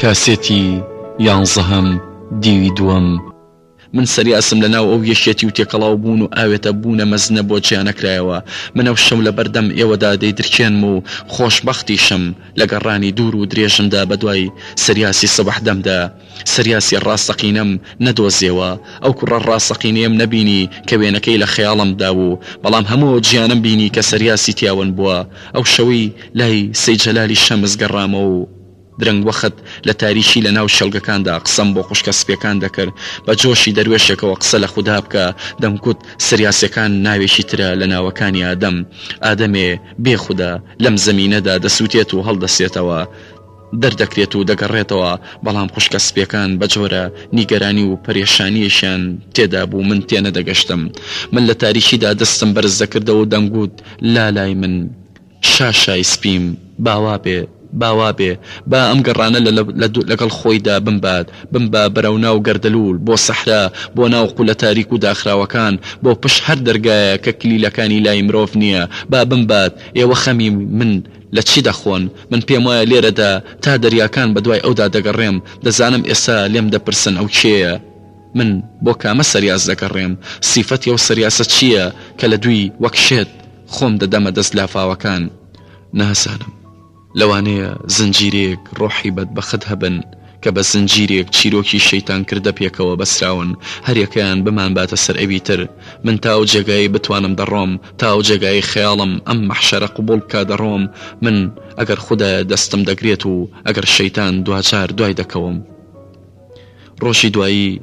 کاسێتی یانزەهەم دیوی دووەم. من سریاسم لە ناو ئەو یەکیەتی و تێکەڵاو بوون و ئاوێتە بوونە مەزنە بۆ جیا نەکرایەوە. من ئەو شەو لە بەردەم ئێوەدا دەیدرکێنم و خۆشبەختیشم لە گەڕانی دوور و درێژمدا بە دوای سریاسی سبح دەمدا. سریاسی ڕاستەقینەم نەدۆزیەوە. ئەو کوڕە ڕاستەقینەیەم نەبینی کە وێنەکەی لە خەیاڵم دابوو. بەڵام هەموو ئەو جیانەم بینی کە سریاسی تیاون بووە. ئەو شەوەی لای سەی جەلالی شەمس گەڕامەوە و. درەنگ وەخت لە تاریکی لە ناو کێڵگەکاندا قسەم بۆ خوشکە سپیەکان دەکرد بە جۆشی دەروێشێکەوە قسە لە خودا بکە دەمکوت سریاسەکان ناوێکی ترە لە ناوەکانی ئادەم ئادەمێ بێ خودا لەم زەمینەدا دەسوتێت و هەڵدەسێتەوە دەردەکرێت و دەگەڕێتەوە بەڵام خوشکە سپیەکان بە جۆرە نیگەرانی و پەرێشانیەشیان تێدا بوو من تێنەدەگەشتم من لە تاریکیدا دەستم بەرز دەکردەوە دەمگوت لالای من شا شای سپیم، با وا بێ، با وا بێ، با ئەم گەڕانە لە لە لەگەڵ خۆیدا بمبات، بمبا بەرەو ناو گەردەلوول، بۆ سەحرا، بۆ ناو قولە تاریک و داخراوەکان، بۆ پشت هەر دەرگایە کە کلیلەکانی لای مرۆڤ نییە، با بمبات، ئێوە خەمی من لە چی دەخۆن؟ من پێم وایە لێرەدا تا دەریاکان بە دوای ئەودا دەگەڕێم، دەزانم ئێستا لێم دەپرسن ئەو کێیە؟ من بۆ کامە سەریاس دەگەڕێم؟ سیفەتی ئەو سەریاسە چییە کە لە دووی وەک شێت، خۆم دەدەمە دەست لافاوەکان نازانم لەوانەیە زنجیرەیەک ڕۆحی بەدبەخت هەبن کە بە زنجیرێک چیرۆکی شەیتان کردە پێکەوە بەسراون هەریەکەیان بمانباتە سەر ئەوی تر من تا ئەو جێگایی بتوانم دەڕۆم تا ئەو جێگایی خەیاڵم ئەم مەحشەرە قبوڵ بکە دەڕۆم من ئەگەر خودایە دەستم دەگرێت و ئەگەر شەیتان دواجار دوای دەکەوم ڕۆژی دوایی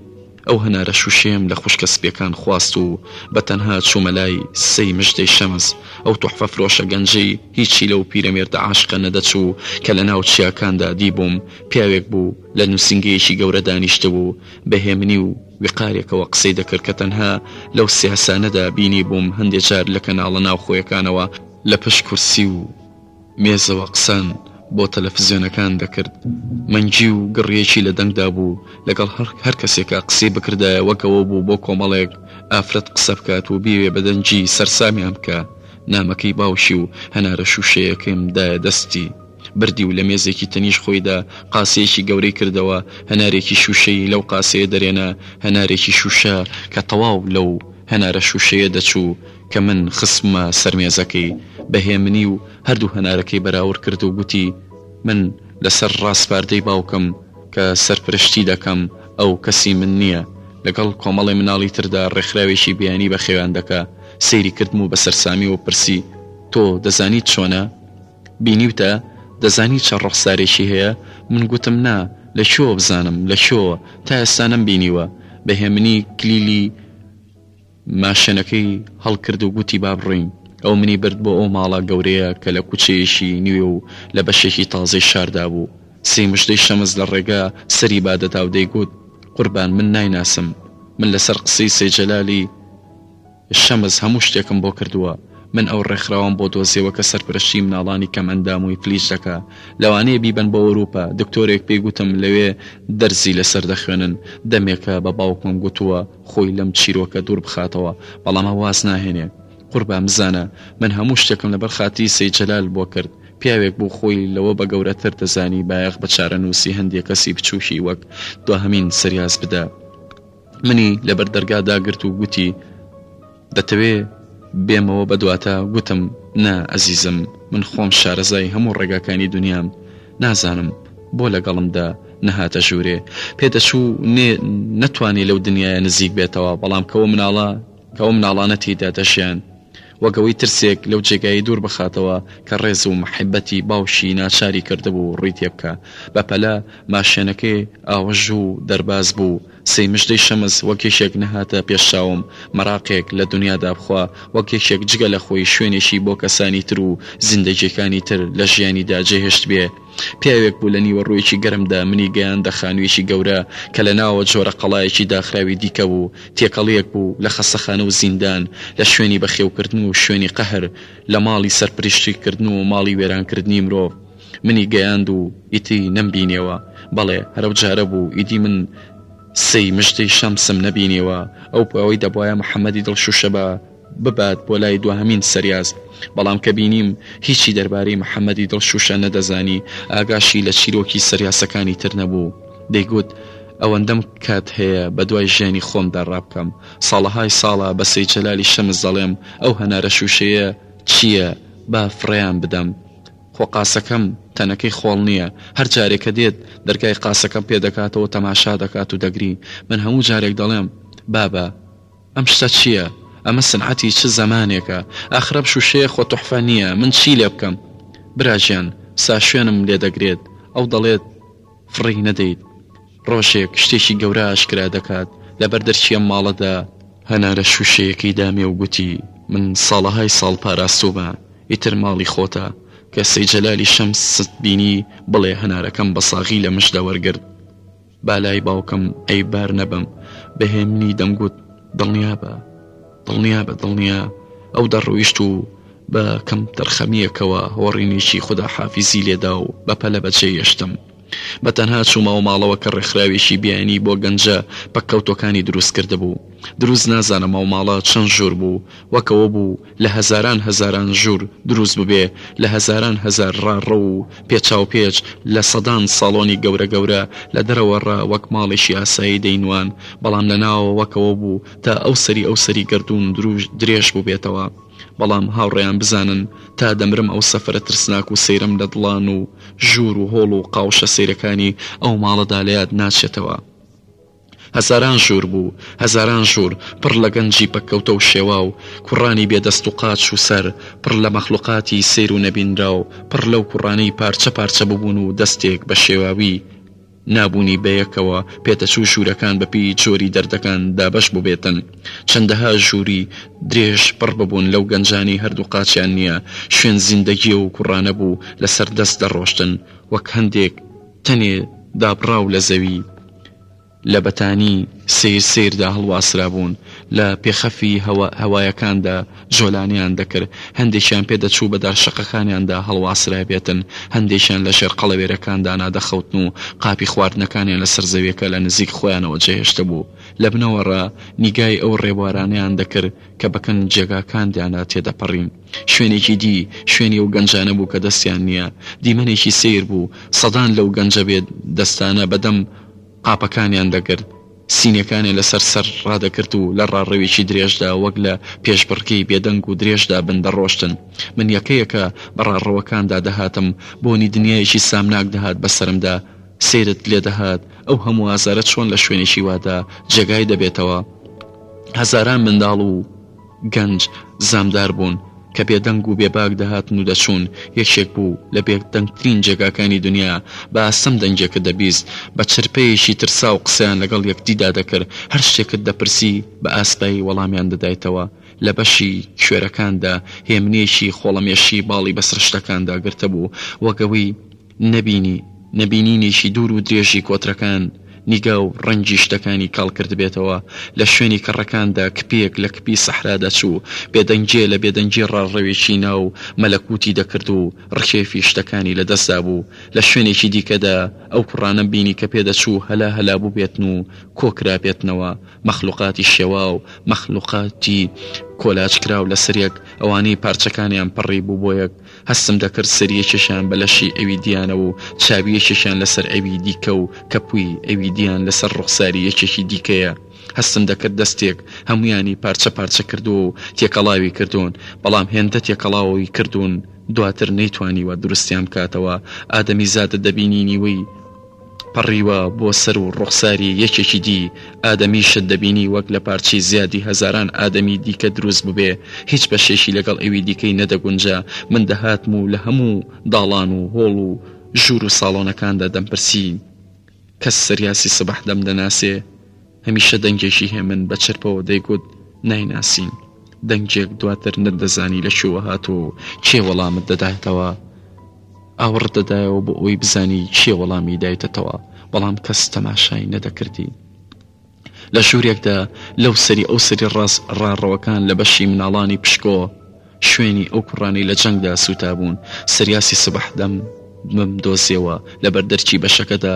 ئەو هەنارە شووشەیەم لە خوشکە سپییەکان خواست و بە تەنها چوومە لای سەی مژدەی شەمس، ئەو توحفە فرۆشە گەنجەی هیچی لەو پیرەمێردە عاشقە نەدەچوو کە لە ناو چیاکاندا دیبووم، پیاوێک بوو لە نووسینگەیەکی گەورە دانیشتبوو، بە هێمنی و وقارێکەوە قسەی دەکرد کە تەنها لەو سیاسانەدا بینیبووم هەندێ جار لە کەناڵە ناوخۆیەکانەوە لە پشت کورسی و. مێزەوە قسان بۆ تەلەفزیۆنەکان دەکرد مەنگی و گڕیەکی لە دەنگدا بوو لەگەڵ هەر هەر کەسێکا قسەی بکردایە وەک ئەوە بوو بۆ کۆمەڵێک ئافرەت قسە بکات و بیەوێ بە دەنگی سەرسامیان بکا نامەکەی باوکی و هەنارە شوشەیەکەیم دایە دەستی بردی و لە مێزێکی تەنیش خۆیدا قاسەیەکی گەورەی کردەوە هەنارێکی شوشەی لەو قاسەیە دەرێنا هەنارێکی شوشە کە تەواو لەو هەنارە شوشەیە دەچوو کە من خستمە سەر مێزەکەی بە هێمنی و هەردوو هەنارەکەی بەراورد کرد و گوتی، من لەسەر ڕاسپاردەی باوکم کە سەرپرشتی دەکەم، ئەو کەسی من نییە. لەگەڵ کۆمەڵی مناڵی تردا ڕێکخراوێکی بیانی بەخێویان دەکا. سەیری کردم و بە سەرسامیەوە پرسی، تۆ دەزانیت چۆنە؟ بینیوتە؟ دەزانی چ ڕوخسارێکی هەیە؟ من گوتم، نا، لە کوێوە بزانم؟ لە کوێوە؟ تا ئێستا نەمبینیوە. بە هێمنی کلیلی. ماشێنەکەی هەڵکرد و گوتی با بڕۆین. ئەو منی برد بۆ ئەو ماڵە گەورەیە کە لە کوچەیەکی نوێ و لە بەشێکی تازەی شاردا بوو. سێ مژدەی شەمز لە ڕێگا سەری با دەدا و دەیگوت، قوربان من نایناسم. من لەسەر قسەی سەی جەلالی شەمز هەموو شتێکم بۆ کردووە. من ئەو ڕێکخراوەم بۆ دۆزیەوە کە سەرپەرشتیی مناڵانی کەمئەندام و ئیفلیج دەکا. لەوانەیە بیبەن بۆ ئەوروپا. دکتۆرێک پێی گوتم لەوێ دەرزی لەسەر دەخوێنن. دەمێکە بە باوکمم گوتووە. خۆی لەم چیرۆکە دوور بخاتەوە بەڵام ئەوە واز ناهێنێ. قوربان بزانە من هەموو شتێکم لەبەر خاتری سەید جەلال بۆ کرد. پیاوێک بوو خۆی لەوە بە گەورەتر دەزانی بایەخ بە چارەنووسی هەندێ کەسی بچووکی وەک دواهەمین سریاس بدا. منی لەبەر دەرگا داگرت و گوتی. دەتەوێ بێمەوە بە دواتا؟ گوتم، نا ئەزیزم، من خۆم شارەزای هەموو ڕێگاکانی دونیام، نازانم بۆ لەگەڵمدا نەهاتە ژوورێ؟ پێ دەچوو نێ نەتوانێ لەو دنیایە نزیک بێتەوە، بەڵام کە ئەو مناڵە کە ئەو مناڵانە تێیدا دەژیان، وەک ئەوەی ترسێک لەو جێگایەی دوور بخاتەوە کە ڕێز و مەحەبەتی باوکی ناچاری کردبوو ڕووی تێ بکا. بە پەلە ماشێنەکەی ئاوەژوو دەرباز بوو. سەی مژدەی شەمس وەک یەکێک نەهاتە پێش چاوم مەراقێک لە دونیادا بخوا وەک یەکێک جگە لە خۆی شوێنێکی بۆ کەسانی تر و زیندەگیەکانی تر لە ژیانیدا جێهێشتبێ پیاوێک بوو لە نیوەڕۆیەکی گەرمدا منی گەیاندە خانویەکی گەورە کە لە ناوە جۆرە قەڵایەکی داخراوی دیکە بوو تێکەڵیەک بوو لە خەستەخانە و زیندان لە شوێنی بەخێوکردن و شوێنی قەهر لە ماڵی سەرپریشتیکردن و ماڵی وێرانکردنی مرۆڤ منی گەیاند و ئیتی نەمبینیەوە بەڵێ هەرەو جارە بوو ئیدی من سەی مژدەی شەمسم نەبینیوە ئەو پیاوەی دەبوایە محمدی دڵ شوشە بە ببات بۆ لای دواهەمین سەریاز بەڵام کە بینیم هیچی دەربارەی محمدی دڵ شوشە نەدەزانی ئاگاشی لە چیرۆکی سەریاسەکانی تر نەبوو دەیگوت ئەوەندەم کات هەیە بە دوای ژیانی خۆمدا ڕابکەم ساڵەهای ساڵە بە سەی جەلالی شەمس دەڵێم ئەو هەنارە شوشەیە چیە با فڕێیان بدەم خۆ قاسەکەم تەنەکەی خۆڵ نییە، هەر جارێ کە دێت دەرگای قاسەکەم پێ دەکاتەوە تەماشا دەکات و دەگری. من هەموو جارێک دەڵێم، بابە! ئەم شتە چییە؟ ئەمە سنعەتی چ زەمانێکە؟ ئاخر ئەم شووشەیە خۆ توحفە نییە، من چی لێ بکەم؟ براگیان، ساشوێنم لێ دەگرێت، ئەو دەڵێت، فڕێی نەدەیت ڕۆژێک شتێکی گەورە ئاشکرا دەکات لەبەر دەرکی ئەم ماڵەدا هەنارە شووشەیەکەی دامێ و گوتی من ساڵەهای ساڵ پاراستوومە ئیتر ماڵی خۆتە کە سەی جەلالی شەمست بینی بڵێ هەنارەکەم بە ساغی لە مژدە وەرگرت بالای باوکم ئەی بار نەبم بە هێمنی دەمگوت دڵنیابە دڵنیا بە دڵنیا ئەو دەڕویشت و بە کەم تەرخەمییەکەوە هۆڕینێکی خودا حافیزی لێدا و بە پەلە بە جێ یشتم بە تەنها چوومەوە ماڵەوە کە ڕێکخراوێکی بیانی بۆ گەنجە پەککەوتۆکانی دروست کرد بوو دروست نازانم ئەو ماڵە چەند ژوور بوو وەکەوە بوو لە هەزاران هەزاران ژوور دروست ببێ لە هەزاران هەزار ڕاڕە و پێچاو پێچ لە سەدان ساڵۆنی گەورە گەورە لە دەرەوە ڕا وەک ماڵێکی ئاسایی دەینوان بەڵام لە ناوە وەکەوە بوو تا ئەو سەری ئەو سەری گەردوون درووژ درێژ بووبێتەوە بەڵام هاوڕێیان بزانن تا دەمرم ئەو سەفەرە ترسناک و سەیرەم لە دڵان و ژوور و هۆڵ و قاوشە سەیرەکانی ئەو ماڵەدا لە یاد ناچێتەوە هەزاران ژوور بوو هەزاران ژوور پڕ لە گەنجی پەککەوتە و شێوا و کوڕانی بێ دەست و قاچ و سەر پڕ لە مەخلوقاتی سەیر و نەبینراو پڕ لەو کوڕانەی پارچە پارچە ببوون و دەستێک بە شێواوی نابوونی بەیەکەوە پێتەچوو ژوورەکان بەپێی جۆری دەردەکان دابەش بووبێتن. چەندەها ژووری درێژ پڕ ببوون لەو گەنجانەی هەردوو قاچیان نییە، شوێن زیندەگیە و کوڕانە بوو لەسەر دەست دەڕۆشتن وەک هەندێک تەنێ دابڕاو لە زەوی لە بەتانی سەیر سەیردا هەڵواسرابوون لە پێخەفی هەوایەکاندا، جۆلانیان دەکرد، هەندێکیان پێ دەچوو بە دار شەقەکانیاندا هەڵواسرابێتن، هەندێکیان لە ژێر قەڵەوێرەکان دانا دەخەوتن و قاپی خواردنەکانیان لە سەر زەویەکە لە نزیک خۆیانەوە جێهێشتبوو، لە بنەوەڕا نیگای ئەو ڕێبوارانەیان دەکرد کە بە کەن جێگاکاندیانا تێدەپەڕین. شوێنێکی دی، شوێنی ئەو گەنجانە بوو کە دەستیان نییە. دیمەنێکی سەیر بوو، سەدان لەو گەنجە بێ دەستانە بە دەم، قاپەکانیان دەگرت، سینەکانیان لەسەر سەر ڕادەکرد و لە ڕاڕەوێکی درێژدا وەک لە پێشبڕکێی بێدەنگ و درێژ دابن دەڕۆشتن. من یەکە یەکە بە ڕاڕەوەکاندا دەهاتم، بۆنی دنیایەکی سامناک دەهات بە سەرمدا. سەیرت لێ دەهات ئەو هەموو ئازارە چۆن لە شوێنێکی وادا جێگای دەبێتەوە؟ هەزاران منداڵ و. گەنج زامدار بوون کە بێدەنگ و بێباک دەهاتن و دەچوون، یەکێک بوو لە بێدەنگترین جێگاکانی دنیا، بە ئاستەم دەنگێکت دەبیست، بە چرپەیەکی ترساو قسەیان لەگەڵ یەکدیدا دەکرد، هەر شتێکت دەپرسی بە ئاسایی وەڵامیان دەدایتەوە، لە بەشی کوێرەکاندا هێمنێکی خۆڵەمێشی باڵی بەسەر شتەکاندا گرتبوو، وەگەوی. نەبینی، نەبینینێکی دوور و درێژی کۆترەکان، نیگا و ڕەنگی شتەکانی کاڵ کردبێتەوە، لە شوێنی کەڕەکاندا کپێک لە کپی سەحرا دەچوو، بێدەنگیێ لە بێدەنگی ڕاڕەوێکی ناو مەلەکوتی دەکرد و ڕکێفی شتەکانی لە دەست دابوو، لە شوێنێکی دیکەدا ئەو کوڕانەم بینی کە پێدەچوو هەلا هەلا بووبێتن و کۆ کرابێتنەوە، مەخلوقاتی شێواو، مەخلوقاتی کۆلاج کراو لەسەر یەک، ئەوانەی پارچەکانیان پەڕیبوو بۆ یەک، هەستم دەکرد سەر یەکێکیان بە لەشی ئەوی دیانەوە و چاوی یەکێکیان لەسەر ئەوی دیکە و کەپووی ئەوی دیان لەسەر ڕوخساری یەکێکی دیکەیە. هەستم دەکرد دەستێک هەموویانی پارچە پارچە کردووە و تێکەڵاوی کردوون، بەڵام هێندە تێکەڵاوی کردوون دواتر نەیتوانیوە دروستیان بکاتەوە، ئادەمیزادە دەبینی نیوەی. پەڕیوە بۆ سەر و ڕوخساری یەکێکی دی ئادەمیشت دەبینی وەک لە پارچەی زیادی هەزاران ئادەمی دیکە دروست ببێ هیچ بەشێکی لەگەڵ ئەوی دیکەی نەدەگونجا من دەهاتم و لە هەموو داڵان و هۆڵ و ژوور و ساڵۆنەکاندا دەمپرسی کەس سریاسی سبەح دەمدەناسێ هەمیشە دەنگێکی هێمن بە چرپەوە دەیگوت نایناسین دەنگێک دواتر نەتدەزانی لە کوێوە هاتووە و کێ وەڵامت دەداتەوە ئاوڕت دەدایەوە بۆ ئەوەی بزانی چییە وەڵامی دایتەتەوە بەڵام کەس تەماشای نەدەکردی لە ژوورێکدا لەو سەری ئەو سەری ڕاست ڕاڕەوەکان لە بەشی مناڵانی پشکۆ شوێنی ئەو کوڕانی لە جەنگدا سووتابوون سریاسی سبح دەم بم دۆزیەوە لە بەردەرکی بەشەکەدا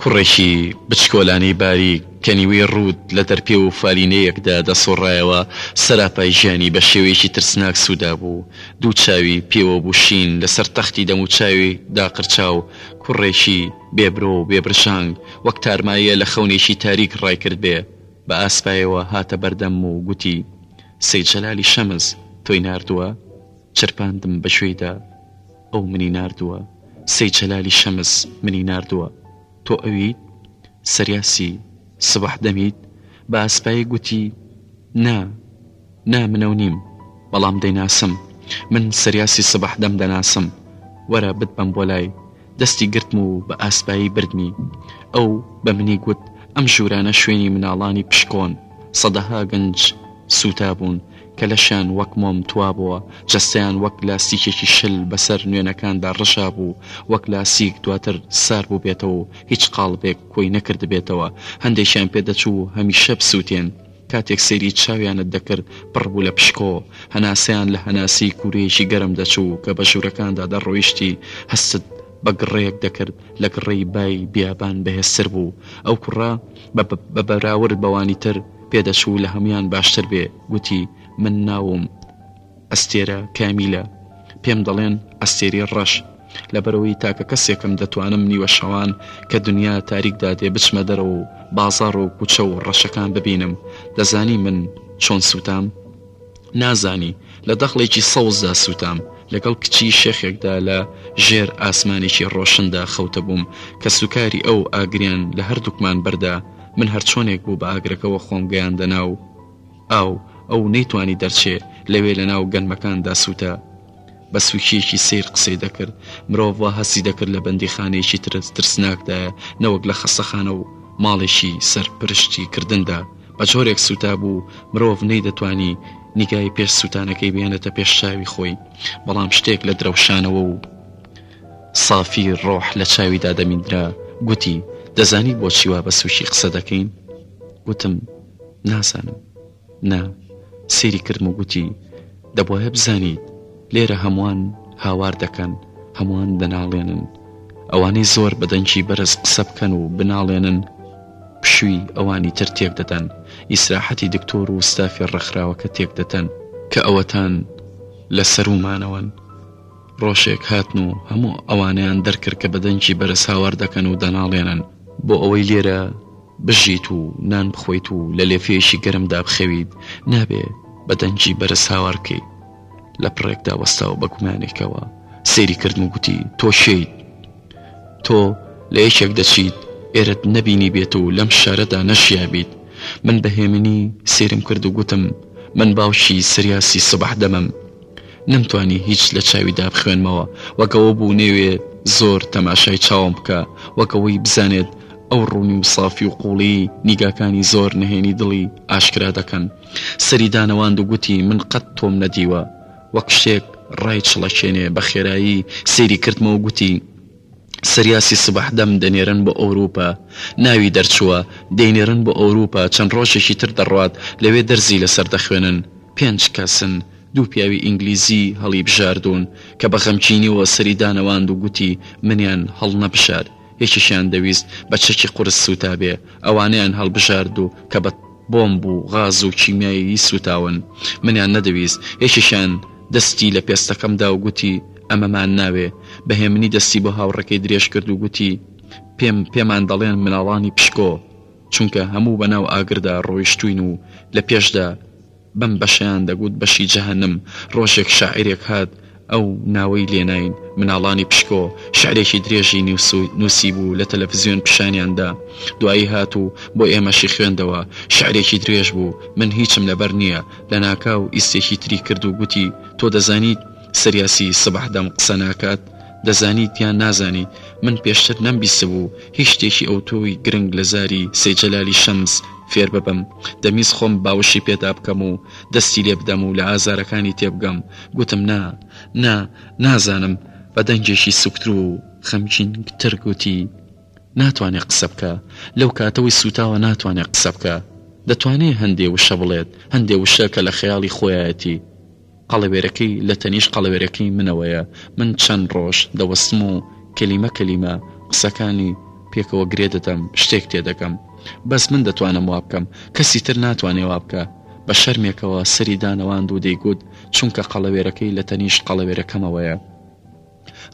کوڕێکی بچکۆلانەی باریک کە نیوەی ڕووت لە دەرپێ و فالینەیەکدا دەسوڕایەوە، سەراپای ژیانی بە شێوەیەکی ترسناک سوودابوو. دوو چاوی پێوە بوو شین، لەسەر تەختی دەموچاوی داقرچاو، کوڕێکی بێ برۆ و بێ برژانگ، وەک تارماییە لە خەونێکی تاریک ڕایکردبێ. بە ئاسپایەوە هاتە بەردەمم و گوتی، سەید جەلالی شەمس تۆی ناردووە؟ چرپاندم بە گوێیدا ئەو منی ناردووە سەی جەلالی شەمس منی ناردووە تۆ ئەویت؟ سریاسی سبح دەمیت بە ئاسپایی گوتی نا نا من ئەو نیم بەڵام دەیناسم من سریاسی سبح دەم دەناسم وەرە بتبەم بۆ لای دەستی گرتم و بە ئاسپایی بردمی. ئەو بە منی گوت، ئەم ژوورانە شوێنی مناڵانی پشکۆن، سەدەها گەنج سووتابوون، کە لەشیان وەک مۆم توابووە، جەستەیان وەک لاستیکێکی شل بەسەر نوێنەکاندا ڕژابوو، وەک لاسیک دواتر سار بووبێتەوە و هیچ قاڵبێک کۆی نەکردبێتەوە، هەندێکیان پێدەچوو هەمیشە بسووتێن. کاتێک سەیری چاویانت دەکرد پڕ بوو لە پشکۆ، هەناسەیان لە هەناسەی کوورەیەکی گەرم دەچوو کە بە ژوورەکاندا دەڕۆیشتی، هەستت بە گڕێک دەکرد لە گڕێی بای بیابان بەهێزتر بوو، ئەو کوڕە بە بەراورد بەوانی تر پێدەچوو لە هەموویان باشتر بێ، گوتی، من ناوم. ئەستێرە کامیلە پێم دەڵێن ئەستێری ڕەش لەبەرەوەی تاکە کەسێکم دەتوانم نیوە شەوان کە دنیا تاریک دادێ بچمە دەرەوە و بازاڕ و کوچە و ڕەشەکان ببینم دەزانی من چۆن سوتام نازانی لە دەخڵێکی سەوزدا سوتام لەگەڵ کچی شێخێکدا لە ژێر ئاسمانێکی ڕۆشندا خەوتە بووم کە سوکاری ئەو ئاگریان لە هەردووکمان بەردا من هەرچۆنێک بوو بە ئاگرەکەەوە خۆم گەیاندە ناو ئاو، ئەو نەیتوانی دەرچێ، لەوێ لە ناو گەنمەکاندا سووتا. بە سووکییەکی سەیر قسەی دەکرد. مرۆڤ وا هەستی دەکرد لە بەندیخانەیەکی ترس ترسناکدایە، نەوەک لە خەستەخانە و ماڵێکی سەرپرشتی کردندا. بە جۆرێک سووتا بوو، مرۆڤ نەیدەتوانی نیگای پێش سووتانەکەی بهێنێتە پێش چاوی خۆی، بەڵام شتێک لە درەوشانەوە و سافی ڕۆح لە چاویدا دەمیندرا. گوتی، دەزانی بۆچی وا بە سووکی قسە دەکەین؟ گوتم. نازانم نا سەیری کردم و گوتی دەبوایە بزانیت لێرە هەمووان هاوار دەکەن هەمووان دەناڵێنن ئەوانەی زۆر بەدەنگی بەرز قسە بکەن و بناڵێنن پشووی ئەوانی تر تێک دەدەن ئیسراحەتی دکتۆر و ستافی ڕێکخراوەکە تێک دەدەن کە ئەوەتان لە سەرومانەوەن ڕۆژێک هاتن و هەموو ئەوانەیان دەرکرد کە بەدەنگی بەرز هاوار دەکەن و دەناڵێنن بۆ ئەوەی لێرە بژیت و نان بخۆیت و لە لێفێیەکی گەرمدا بخەویت نابێ بە دەنگی بەرز هاوار بکەیت لە پڕێکدا وەستا و بە گومانێکەوە سەیری کردم و گوتی تۆ کێیت تۆ لە یەکێک دەچیت ئێرەت نەبینی بێت و لەم شارەدا نەژیابیت من بە هێمنی سەیرم کرد و گوتم من باوکی سریاسی سبەح دەمم نەمتوانی هیچ لە چاویدا بخوێنمەوە، وەک ئەوە بوو نەیوێ زۆر تەماشای چاوم بکا، وەک ئەوەی بزانێت ئەو ڕوونی و سافی و قووڵیی نیگاکانی زۆر نهێنی دڵی ئاشکرا دەکەن. سەری دانەواند و گوتی، من قەت تۆم نەدیوە. وەک شتێک ڕایچڵەکێنێ، بە خێرایی سەیری کردمەوە و گوتی. سریاسی سبح دەم دەنێرن بۆ ئەوروپا ناوی دەرچووە دەینێرن بۆ ئەوروپا چەند ڕۆژێکی تر دەڕوات لەوێ دەرزی لەسەر دەخوێنن پێنج کەسن دوو پیاوی ئینگلیزی هەڵیبژاردوون کە بە غەمگینیەوە سەری دانەواند و گوتی منیان هەڵنەبژارد یەکێکیان دەویست بە چەکی قورس سووتابێ ئەوانەیان هەڵبژارد و کە بە بۆمب و غاز و کیمیایەیی سووتاون منیان نەدەویست یەکێکیان دەستی لە پێستەکەم دا و گوتی ئەمەمان ناوێ، بە هێمنی دەستی بۆ هاوڕێکەی درێژ کرد و گوتی، پێم، پێمان دەڵێن مناڵانی پشکۆ، چونکە هەموو بە ناو ئاگردا ڕۆیشتووین و لە پێشدا بەم بەشەیان دەگوت بەشی جەهەنم، ڕۆژێک شاعیرێک هات ئەو ناوەی لێ ناین، مناڵانی پشکۆ، شعرێکی درێژی نووسیبوو لە تەلەفزیۆن پیشانیان دا، دوایی هات و بۆ ئێمەشی خوێندەوە، شعرێکی درێژ بوو، من هیچم لەبەر نییە، لەناکاو ئیستێکی تری کرد و گوتی، تۆ دەزانیت؟ سریاسی سبح دەم قسە ناکات دەزانیت یان نازانی من پێشتر نەم بیستبوو هیچ شتێکی ئەوتۆی گرنگ لە زاری سەی جەلالی شەمس فێر ببم دەمیست خۆم باوشی پێدا بکەم و دەستی لێ بدەم و لە ئازارەکانی تێ بگەم گوتم نا نا نازانم بە دەنگێکی سوکتر و خەمگین تر گوتی ناتوانێ قسە بکا لەو کاتەوەی سوتاوە ناتوانێ قسە بکا دەتوانێ هەندێ وشە بڵێت هەندێ وشە کە لە خەیاڵی خۆیایەتی قەڵەوێرەکەی لە تەنیشت قەڵەوێرەکەی منەوەیە، من چەند ڕۆژ دەوەستم و کەلیمە کەلیمە قسەکانی پێکەوە گرێ دەدەم، شتێک تێدەگەم. بەس من دەتوانم وا بکەم، کەسی تر ناتوانێ وا بکا. بە شەرمێکەوە سەری دانەواند و دەیگوت، چونکە قەڵەوێرەکەی لە تەنیشت قەڵەوێرەکەمەوەیە.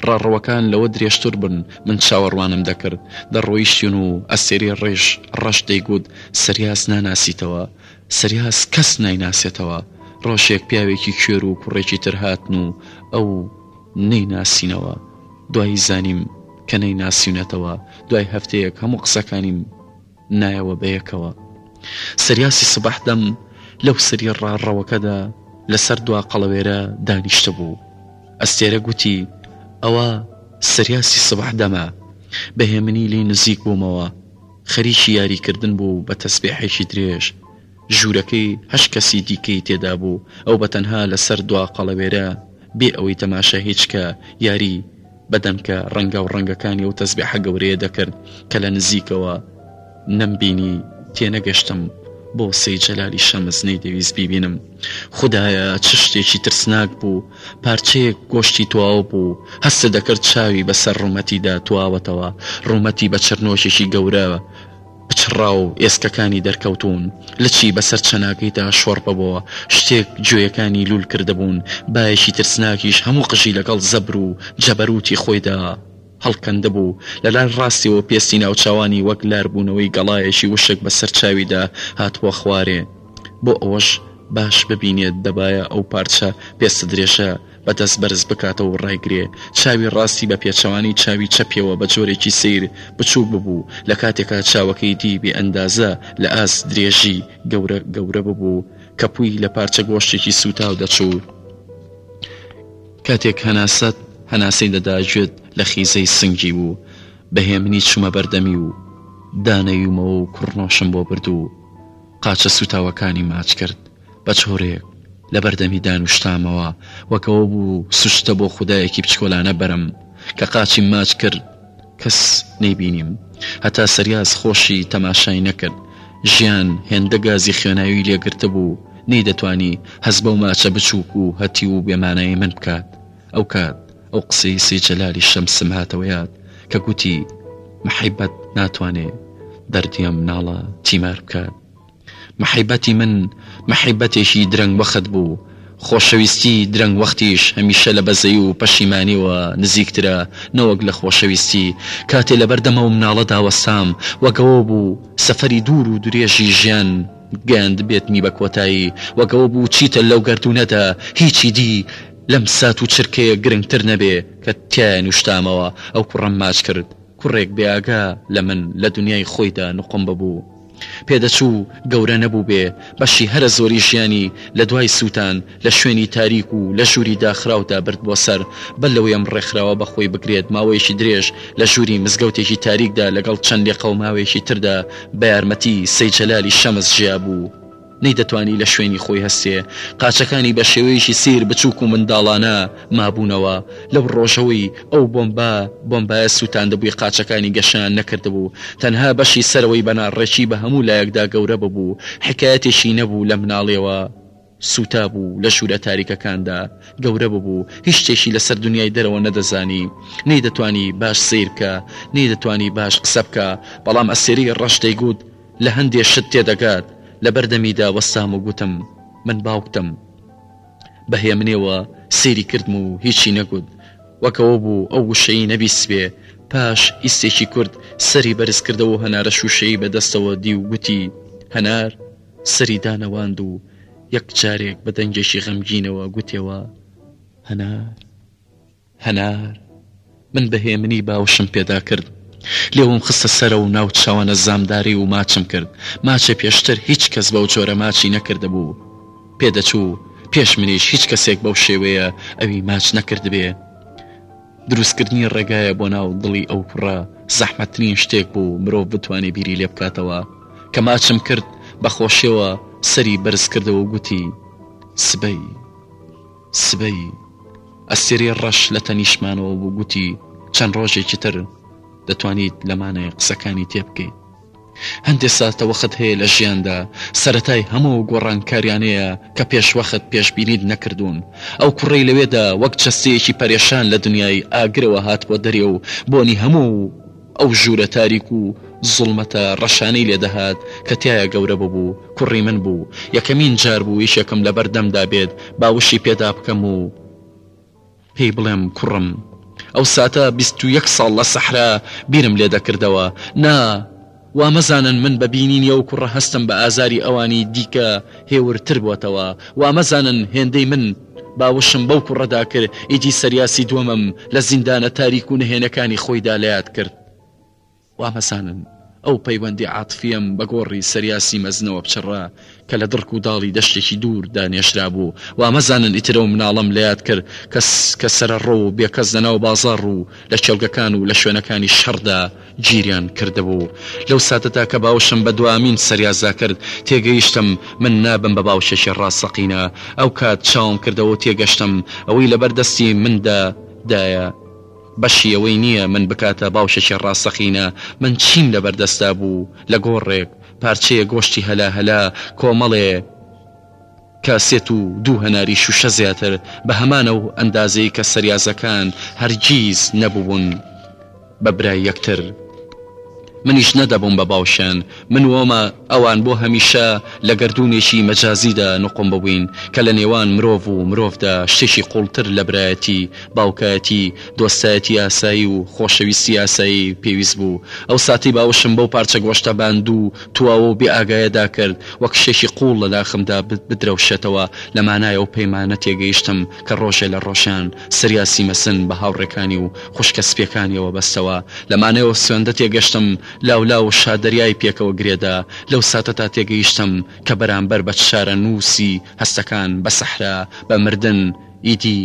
ڕاڕەوەکان لەوە درێژتر بوون من چاوەڕوانم دەکرد دەڕۆیشتین و ئەستێرەی ڕیش ڕەش دەیگوت سریاس ناناسیتەوە سریاس کەس نایناسێتەوە ڕۆژێک پیاوێکی کوێر و کوڕێکی تر هاتن و ئەو نەیناسینەوە دوایی زانیم کە نەیناسیونەتەوە دوای هەفتەیەک هەموو قسەکانیم نایەوە بەیەکەوە سریاسی سبح دەم لەو سری ڕاڕەوەکەدا لەسەر دوا قەڵەوێرە دانیشتە بوو ئەستێرە گوتی ئەوە سریاسی سبح دەمە بەهێمنی لی نزیک بوومەوە خەریکی یاریکردن بوو بە تەسبێحێکی درێژ ژوورەکەی هەشت کەسی دیکەی تێدابوو، ئەو بە تەنها لە سەر دوا قەڵەوێرە، بێ ئەوەی تەماشای هیچ کە، یاری بە دەنکە ڕەنگاو ڕەنگەکانی ئەو تەزبێحە گەورەیە دەکرد کە لە نزیکەوە نەمبینی، تێنەگەشتم بۆ سەی جەلالی شەمس نەیدەویست بیبینم. خودایە چ شتێکی ترسناک بوو، پارچەیەک گۆشتی تواو بوو، هەستدەکرد چاوی بە سەر ڕوومەتیدا تواوەتەوە، ڕوومەتی بە چەرنۆکێکی گەورە، پچڕا و ئێسکەکانی دەرکەوتوون، لچی بەسەر چەناکەیدا شۆڕ ببۆوە، شتێک گوێیەکانی لوول کردبوون، بایەکی ترسناکیش هەموو قژی لەگەڵ زەبر و جەبەرووتی خۆیدا هەڵکەندبوو، لە لای ڕاستیەوە پێستی ناوچاوانی وەک لار بوونەوەی گەڵایەکی وشک بەسەر چاویدا هاتبووە خوارێ، بۆ ئەوەش باش ببینێت دەبایە ئەو پارچە پێستە درێژە بە دەست بەرز بکاتەوە و ڕایگرێ، چاوی ڕاستی بە پێچەوانەی چاوی چەپیەوە بە جۆرێکی سەیر بچووک ببوو، لە کاتێکا چاوەکەی دی بێ ئەندازە لە ئاست درێژی گەورە گەورە ببوو، کەپووی لە پارچە گۆشتێکی سووتاو دەچوو. کاتێک هەناسەت هەناسەی دەدا گوێت لە خیزەی سنگی بوو. بە هێمنی چوومە بەردەمی و دانەیومەوە و کوڕنۆشم بۆ برد و قاچە سووتاوەکانی ماچ کرد. بە چۆرێک لە بەردەمی دانوشتامەوە وەک ئەوە بوو سوشتە بۆ خودایەکی بچکۆلانە بەرم کە قاچیم ماچ کرد کەس نەیبینیم هەتا سەریاز خۆشی تەماشای نەکرد ژیان هێندە گازی خوێناوی لێگرتە بوو نەیدەتوانی هەز بەو ماچە بچووک و هەتی و بێمانایی من بکات ئەو کات ئەو قسەی سی جەلالی شەمسم هاتەوەیات کە گوتی محیبەت ناتوانێ دەردیم ناڵە تیمار بکات محەبەتی من محەبەتێکی درەنگ وەخت بوو، خۆشەویستی درەنگ وەختیش هەمیشە لە بەزەی و پەشیمانیەوە نزیکترە نەوەک لە خۆشەویستی، کاتێ لەبەر دەمە و مناڵەدا وەستام و گەوەو بوو سەفەری دوور و درێژی ژیان گەیاندبێتمی بە کۆتایی و گەوە بوو چیتر لەو گەردوونەدا هیچی دی لەم سات و چرکەیە گرنگتر نەبێ کە تیایا نوشتامەوە ئەو کوڕەم ماچ کرد کوڕێک بێ ئاگا لە من لە دونیای خۆیدا نوقم ببوو پێدەچوو گەورە نەبووبێ، بەشی هەرە زۆری ژیانی لە دوای سووتان، لە شوێنی تاریک و لە ژووری داخراودا برد بۆ سەر، بەر لەوەی ئەم ڕێکخراوە بە خۆی بگرێت، ماوەیەکی درێژ لە ژووری مزگەوتێکی تاریکدا لەگەڵ چەند لێقەوماوێکی تردا بە یارمەتیی سەی جەلالی شەمس ژیابوو. نەیدەتوانی لە شوێنی خۆی هەستێ، قاچەکانی بە شێوەیەکی سیر بچووک و منداڵانە مابوونەوە، لەو ڕۆژەوەی ئەو بۆمبا بۆمبایە سووتاندبووی قاچەکانی گەشەیان نەکردبوو، تەنها بەشی سەرەوەی بەناڕێکی بە هەموو لایەکدا گەورە ببوو، حیکایەتێکی نەبوو لە مناڵیەوە سووتابوو لە ژوورە تاریکەکاندا گەورە ببوو، هیچ شتێکی لەسەر دونیای دەرەوە نەدەزانی، نەیدەتوانی باش سەیر بکا، نەیدەتوانی باش قسە بکا، بەڵام ئەستێرەی ڕەش دەیگوت، لە هەندێ شت تێدەگات لە بەردەمیدا وەستام و گوتم من باوکتم بە هێمنێوە سەیری کردم و هیچی نەگوت وەک ئەوە بوو ئەو وشەی نەبیستبێ پاش ئیستێکی کورت سەری بەرز کردەوە هەنارە شوشەی بە دەستەوە دی و گوتی هەنار سەری دانەواند و یەک جارێک بە دەنگێکی غەمگینەوە گوتێوە هەنار هەنار، من بە هێمنی باوشم پێدا کرد. لێوم خستە سەرەوە و ناو چاوانە زامداری و ماچم کرد. ماچێ پێشتر هیچ کەس بەو جۆرە ماچی نەکردبوو. پێ دەچوو پێش منیش هیچ کەسێک بەو شێوەیە ئەوی ماچ نەکردبێ. دروستکردنی ڕێگایە بۆ ناو دڵی ئەو کوڕە زەحمەتترین شتێک بوو مرۆڤ بتوانێ بیری لێ بکاتەوە. کە ماچم کرد بە خۆشیەوە سەری بەرز کردەوە و گوتی، سبەی. سبەی، ئەستێرەی ڕەش لە تەنیشتمانەوە بوو، گوتی، چەند ڕۆژێکی تر دەتوانیت لەمانە قسەکانی تێ بکەیت. هەندێ ساتەوەخت هەیە لە ژیاندا، سەرەتای هەموو ئەو گۆڕانکاریانەیە کە پێشوەخت پێشبینیت نەکردوون. ئەو کوڕەی لەوێدا وەک جەستەیەکی پەرێشان لە دنیای ئاگرەوە هاتبووە دەرێ و بۆنی هەموو. ئەو ژوورە تاریک و زوڵمەتە ڕەشانەی لێ دەهات کە تیایا گەورە ببوو، کوڕی من بوو. یەکەمین جار بوو یەکێکم لەبەر دەمدا بێت باوشی پێدا بکەم و پێی بڵێم کوڕم. ئەو ساتە بیست و یەک ساڵ لە سەحرا بیرم لێ دەکردەوە. نا، وا مەزانن من بە بینینی ئەو کوڕە هەستم بە ئازاری ئەوانی دیکە هێورتر بۆتەوە. وا مەزانن هێندەی من. باوشم بەو کوڕەدا کرد، ئیدی سریاسی دووەمم لە زیندانە تاریک و نهێنەکانی خۆیدا لە یاد کرد. وامەزانن ئەو پەیوەندی عاتفییەم بە گۆڕی سریاسی مەزنەوە بچڕا کە لە دڕک و داڵی دەشتێکی دووردا نێژرابوو. وامەزانن ئیتر ئەو مناڵەم لە یاد کرد کە سەرەڕۆ و بێکەس لە ناو بازاڕ و لە کێڵگەکان و لە شوێنەکانی شەڕدا گیریان کردبوو لەو ساتەدا کە باوشم بە دوامین سەریازا کرد تێگەیشتم من نابم بە باوشێکی ڕاستەقینە ئەو کات چاوم کردەوەو تێگەشتم ئەوەی لەبەر دەستی مندا دایە بەشی ئەوەی نیە من بکاتە باوشێکی ڕاستەقینە من چیم لەبەر دەستدا بوو لە گۆڕێک پارچەیە گۆشتی هەلا هەلا کۆمەڵێ کاسێت و دوو هەناری شوشە زیاتر بە هەمانە و ئەندازەی کە سەریازەکان هەرگیز نەبوون بە برای یەکتر. منیش نەدەبووم بە باوکیان. من و ئەوان بۆ هەمیشە لە گەردوونێکی مەجازیدا نوقم ببووین کە لە نێوان مرۆڤ و مرۆڤدا شتێکی قووڵتر لە برایەتی، باوکایەتی، دۆستایەتی ئاسایی و خۆشەویستی ئاسایی پێویست بوو. ئەو ساتەی باوشم بەو پارچە گۆشتە باندوو، تواوە و بێ ئاگایەدا کرد، وەک شتێکی قووڵ لە ناخمدا بدرەوشێتەوە، لە مانای ئەو پەیمانە تێگەیشتم کە ڕۆژێ لە ڕۆژان سریا سیمەسن بە هاوڕێکانی و خوشکە سپیەکانیەوە بەستەوە، لە مانەوە سوێندە تێگەشتم، لاولاو و شادەریای پێکەوە گرێدا، لەو ساتەتا تێگەیشتم کە بەرامبەر بە چارەنووسی هەستەکان، بە سەحرا، بە مردن، ئیدی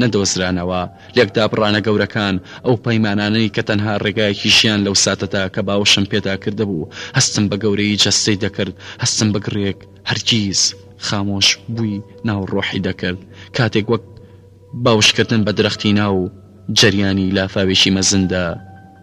نەدۆزرانەوە. لێکدابڕانە گەورەکان، ئەو پەیمانانەی کە تەنها ڕێگایەکی ژیان لەو ساتەدا کە باوەشم پێدا کردبوو، هەستم بە گەورەیی جەستەی دەکرد، هەستم بە گڕێک، هەرگیز، خامۆش، بووی ناو ڕۆحی دەکرد، کاتێک وەک باوشکردن بە درەختی ناو جەریانی لافاوێکی مەزندا،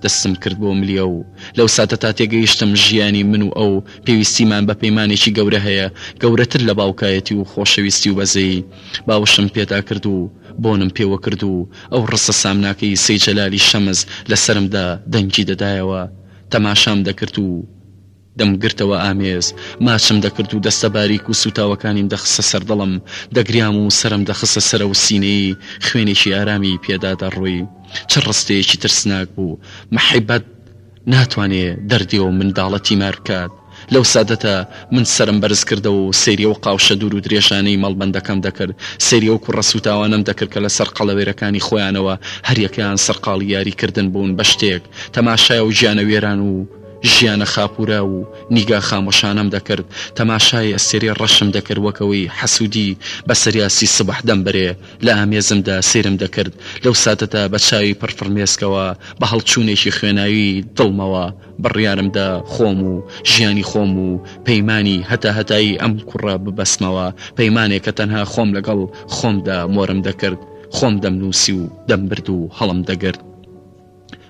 دەستم کرد بۆ ملی ئەو. لەو ساتەتا تێگەیشتم ژیانی من و ئەو، پێویستیمان بە پەیمانێکی گەورە هەیە، گەورەتر لە باوکایەتی و خۆشەویستی و بەزەیی. باوشم پێدا کرد و بۆنم پێوە کرد و ئەو ڕستە سامناکەی سەی جەلالی شەمس لە سەرمدا دەنگی دەدایەوە. تەماشام دەکرد و. دەمگرتەوە ئامێز، ماچم دەکرد و دەستە باریک و سووتاوەکانیم دەخستە سەر دڵم، دەگریام و سەرم دەخستە سەرە و سینەیی خوێنێکی ئارامی پێدا دەڕووی. چ ڕستەیەکی ترسناک بوو! محەبەت ناتوانێ دەردی ئەو منداڵە تیمار بکات. لەو ساتەدا من سەرم بەرز کردەوە و سەیری ئەو قاوشە دوور و درێژانەی مەڵبەندەکەم دەکرد، سەیری ئەو کوڕە سووتاوانەم دەکرد کە لە سەر قەڵەوێرەکانی خۆیانەوە هەریەکەیان سەرقاڵی یاری کردن بوون بە شتێک، تەماشای ئەو گیانە وێران و ژیانە خاپووراو و نیگا خامۆشانەم دەکرد، تەماشای ئەستێرەی ڕەشم دەکرد وەکەوەی حەسوودی بە سریاسی سوبح دەمبرێ، لە ئامێزمدا سەیرم دەکرد، لەو ساتەدا بە چاوی پڕ فرمێسکەوە بە هەڵچوونێکی خوێناویی دڵمەوە بڕیارم دا خۆم و ژیانی خۆم و پەیمانی هەتاهەتایی ئەم کوڕە ببەسمەوە، پەیمانێک کە تەنها خۆم لەگەڵ خۆمدا مۆرم دەکرد، خۆم دەمنووسی و دەمبرد و هەڵمدەگرت.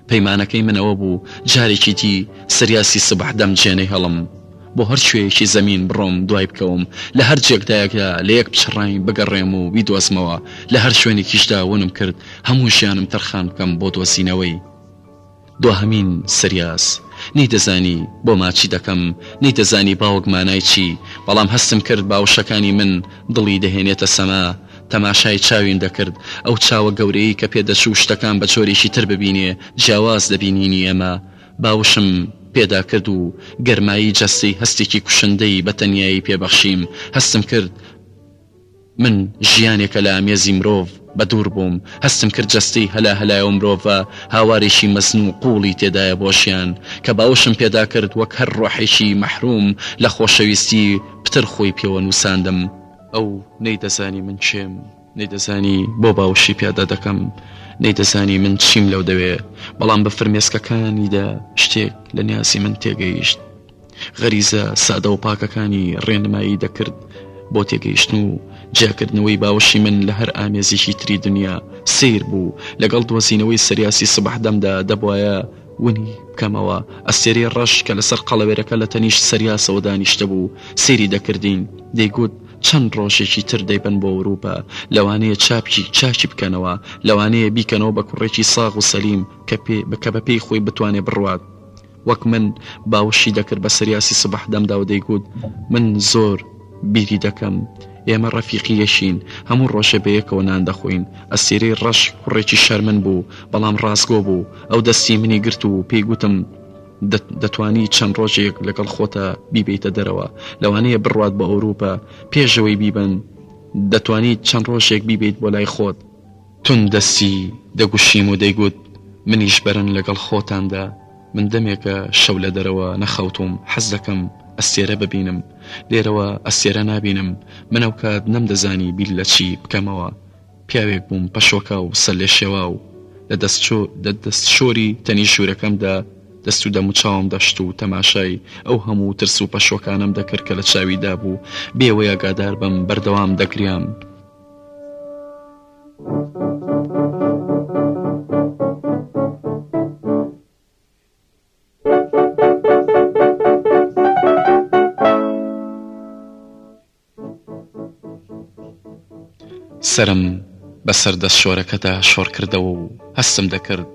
پەیمانەکەی من ئەوە بوو جارێکی دی سریاسی سبح دەم جێ نەیهڵم بۆ هەر کوێیەکی زەمین بڕۆم دوای بکەوم لە هەر جێگدایەکدا لە یەک پچڕاین بگەڕێم و بیدۆزمەوە لە هەر شوێنێکیشدا ونم کرد هەموو ژیانم تەرخان بکەم بۆ دۆزینەوەی دواهەمین سریاس نەیدەزانی بۆ ماچی دەکەم نەیدەزانی باوک مانای چی بەڵام هەستم کرد باوشەکانی من دڵی دەهێنێتە سەما تەماشای چاویم دەکرد، ئەو چاوە گەورەیەی کە پێدەچوو شتەکان بە جۆرێکی تر ببینێ، جیاواز لە بینینی ئێمە. باوشم پێدا کرد و گەرمایی جەستەی هەستێکی کوشندەی بە تەنیایی پێ بەخشیم. هەستم کرد من ژیانێکە لە ئامێزی مرۆڤ بە دوور بووم. هەستم کرد جەستەی هەلاهەلای ئەو مرۆڤە هاوارێکی مەزن و قووڵی تێدایە بۆ ژیان، کە باوشم پێدا کرد وەک هەر ڕۆحێکی مەحرووم لە خۆشەویستی پتر خۆی پێوە نووساندم. ئەو نەیدەزانی من کێم، نەیدەزانی بۆ باوەشی پیادا دەکەم، نەیدەزانی من چیم لەو دەوێ، بەڵام بە فرمێسکەکانیدا شتێک لە نیازی من تێگەیشت. غەریزە سادە و پاکەکانی ڕێنمایی دەکرد بۆ تێگەیشتن و جیاکردنەوەی باوەشی من لە هەر ئامێزێکی تری دنیا، سەیر بوو لەگەڵ دۆزینەوەی سەریاسی سبەحدەمدا دەبوایە، ونی بکەمەوە ئەستێرەی ڕەش کە لەسەر قەڵەوێرەکە لە تەنیشت سەریاسەوە دانیشتبوو سەیری دەکردین دەیگوت چەند ڕۆژێکی تر دەیبەن بۆ ئەوروپا لەوانەیە چاپکی چاکی بکەنەوە لەوانەیە بیکەنەوە بە کوڕێکی ساغ و سەلیم کە پێ بکە بە پێی خۆی بتوانێ بڕوات وەک من باوشی دەکرد بە سەریاسی سبح دەمدا و دەیگوت من زۆر بیری دەکەم ئێمە ڕەفیقی یەکین، هەموو ڕۆژێ بە یەکەوە نان دەخۆین، ئەستیرەی ڕەش کوڕێکی شەرمن بوو، بەڵام ڕاستگۆ بوو، ئەو دەستی منی گرت و پێی گوتم، دەتوانی چەند ڕۆژێک لەگەڵ خۆتا بیبەیتە دەرەوە، لەوانەیە بڕوات بە ئەوروپا، پێشەوەی بیبەن، دەتوانیت چەند ڕۆژێک بیبەیت بۆ لای خۆت. توند دەستی دەگوشیم و دەیگوت، منیش بەرن لەگەڵ خۆتاندا، من دەمێکە شەو لە دەرەوە نەخەوتووم، حەز دەکەم ئەستێرە ببینم، لێرەوە ئەستێرە نابینم، من ئەوکات نەمدەزانی بیر لە چی بکەمەوە، پیاوێک بووم پەشۆکاو سەرلێشێواو، لە دەست شۆری تەنی ژوورەکەمدا دەست و دەموچاوم دەشت و تەماشای ئەو هەموو ترس و پەشۆکانەم دەکرد کە لە چاویدا بوو، بێوەی ئاگادار بم بەردەوام دەگریام. سرم بەسەر دەست شۆرەکەدا شۆڕکردەوە و هەستم دەکرد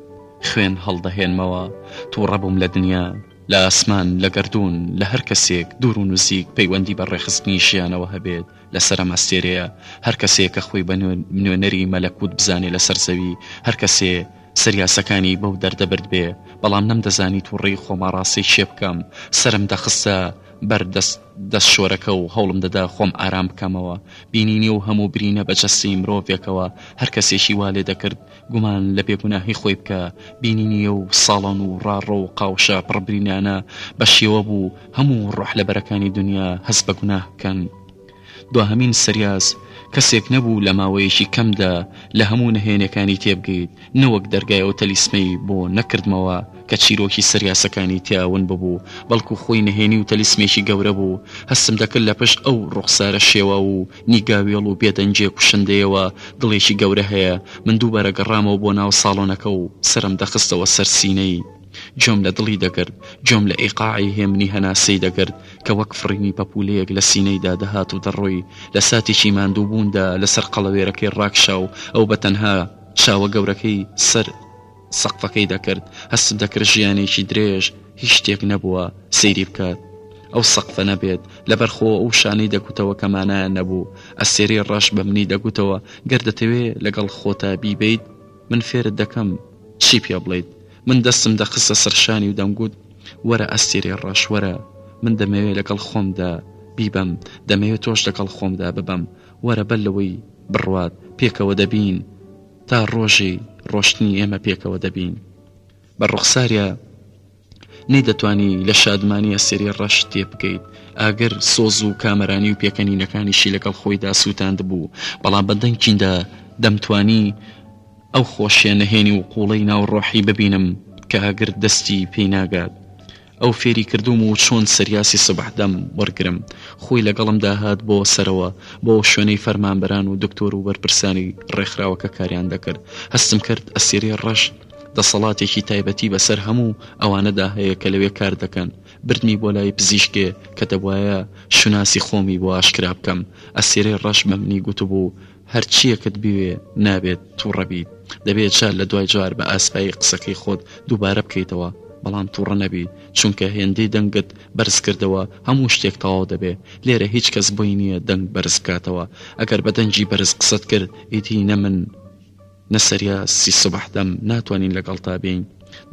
خوێن هەڵدەهێنمەوە تووڕەبووم لە دنیا لە ئاسمان لە گردردون لە هەر کەسێک دوور و نزیک پەیوەندی بە ڕێخستنی ژیانەوە هەبێت لەسەر ئەم ئەستێرەیە هەر کەسێ کە خۆی بە نوێنەری مەلەکوت بزانێ لەسەر زەوی هەر کەسێ سریاسەکانی بەو دەردەبرد بێ بەڵام نەمدەزانی تووڕی خۆما ڕاستی چێ بکەم سرم دەخستە بەر دەست دەست شۆرەکە و هەوڵم دەدا خۆم ئارام بکەمەوە بینینی و هەموو برینە بە جەستەی مرۆڤێکەوە هەر کەسێکی وا لێ دەکرد گومان لە بێگوناهی خۆی بکە بینینیە و ساڵن و ڕاڕە و قاوشە پڕبرینانە بە شێوە بوو هەموو ڕۆح لە بەرەکانی دنیا هەست بە گوناه بکەن دواهمین سریاز کەسێک نەبوو لە ماوەیەکی کەمدا لە هەموو نهێنەکانی تێبگەیت نەوەک دەرگای ئەو تەلیسمەی بۆ نەکردمەوە کە چیرۆکی سریاسەکانی تیاون ببوو بەڵکو خۆی نهێنی و تەلیسمێکی گەورە بوو هەستم دەکرد لە پشت ئەو ڕوخسارە شێوا و نیگاوێڵ و بێدەنگیە کوشندەیەوە دڵێکی گەورە هەیە، من دووبارە گەڕامەوە بۆ ناو ساڵۆنەکە و سەرم دەخستەوە سەر سینەی. گوێم لە دڵی دەگرت، گوێم لە ئیقاعی هێمنی هەناسەی دەگرت کە وەک فڕینی پەپولەیەک لە سینەیدا دەهات و دەڕۆی، لە ساتێکی ماندووبووندا لەسەر قەڵەوێرەکەی ڕاکشا و ئەو بە تەنها چاوە گەورەکەی سەر. سەقفەکەی دەکرد هەستم دەکرد ژیانێکی درێژ هیچ شتێک نەبووە سەیری بکات ئەو سەقفە نەبێت لەبەرخۆ ئەو شانەی دەگوتەوە کە مانایان نەبوو ئەستێری ڕەش بە منی دەگوتەوە گەر دەتەوێ لەگەڵ خۆتا بیبیت من فێرت دەکەم چی پێ بڵیت من دەستم دەخستە سەرشانی و دەمگوت وەرە ئەستێری ڕەش وەرە من دەمەوێت لەگەڵ خۆمدا بیبەم دەمەوێت تۆش لەگەڵ خۆمدا ببەم وەرە بەر لەوەی بڕوات پێکەوە دەبین تا ڕۆژی ڕۆشتنی ئێمە پێکەوە دەبین بە ڕوخساریا نەیدەتوانی لە شادمانی ئەسێری ڕەش تێ بکەیت ئاگەر سۆز و کامەرانی و پێکەنینەکانیشی لەگەڵ خۆیدا سووتاند بوو بەڵام بەدەنگیندا دەمتوانی ئەو خۆشیە نەهێنی و قوڵەی ناو ڕۆحی ببینم کە ئاگر دەستی پێی ناگات ئەو فێری کردووم و چۆن سریاسی سبح دەم وەرگرم خۆی لەگەڵمدا هات بۆ سەرەوە بۆ شوێنەی فەرمانبەران و دکتۆر و بەرپرسانی ڕێکخراوەکە کاریان دەکرد هەستم کرد ئەسیری ڕەش دەسەڵاتێکی تایبەتی بەسەر هەموو ئەوانەدا هەیە کە لەوێ کار دەکەن بردمی بۆ لای پزیشکێ کە دەبوایە شوناسی خۆمی بۆ ئاشکرا بکەم ئەسیری ڕەش بە منی گوتبوو هەرچییەکت بوێ نابێت توڕە بیت، دەبێت جار لە دوای جار بە ئاسایی قسەکەی خۆت دووبارە بکەیتەوە، بەڵام توڕە نەبی، چونکە هێندەی دەنگت بەرز کردەوە هەموو شتێک تەواو دەبێت، لێرە هیچ کەس بۆی نییە دەنگ بەرز بکاتەوە، ئەگەر بە دەنگی بەرز قسەت کرد ئیدی نە من، نەسریا سی سبح دەم ناتوانین لەگەڵتا بین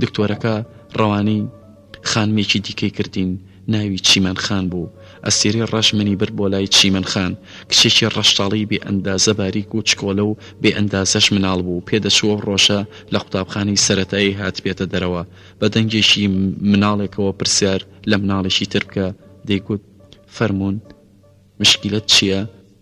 دکتۆرەکە ڕەوانەی خانمێکی دیکەی کردین ناوی چیمەن خان بوو ئەستێری ڕەش منی برد بۆ لای چیمەن خان کچێکی ڕەشتاڵی بێ ئەندازە باریک و چکۆلە و بێ ئەندازەش مناڵ بوو پێدەچووە ڕۆژە لە قوتابخانەی سەرەتایی هاتبێتە دەرەوە بە دەنگێکی مناڵێکەوە پرسیار لە مناڵێکی تر بکە دەیگوت فەرمونون مشکیلت چییە؟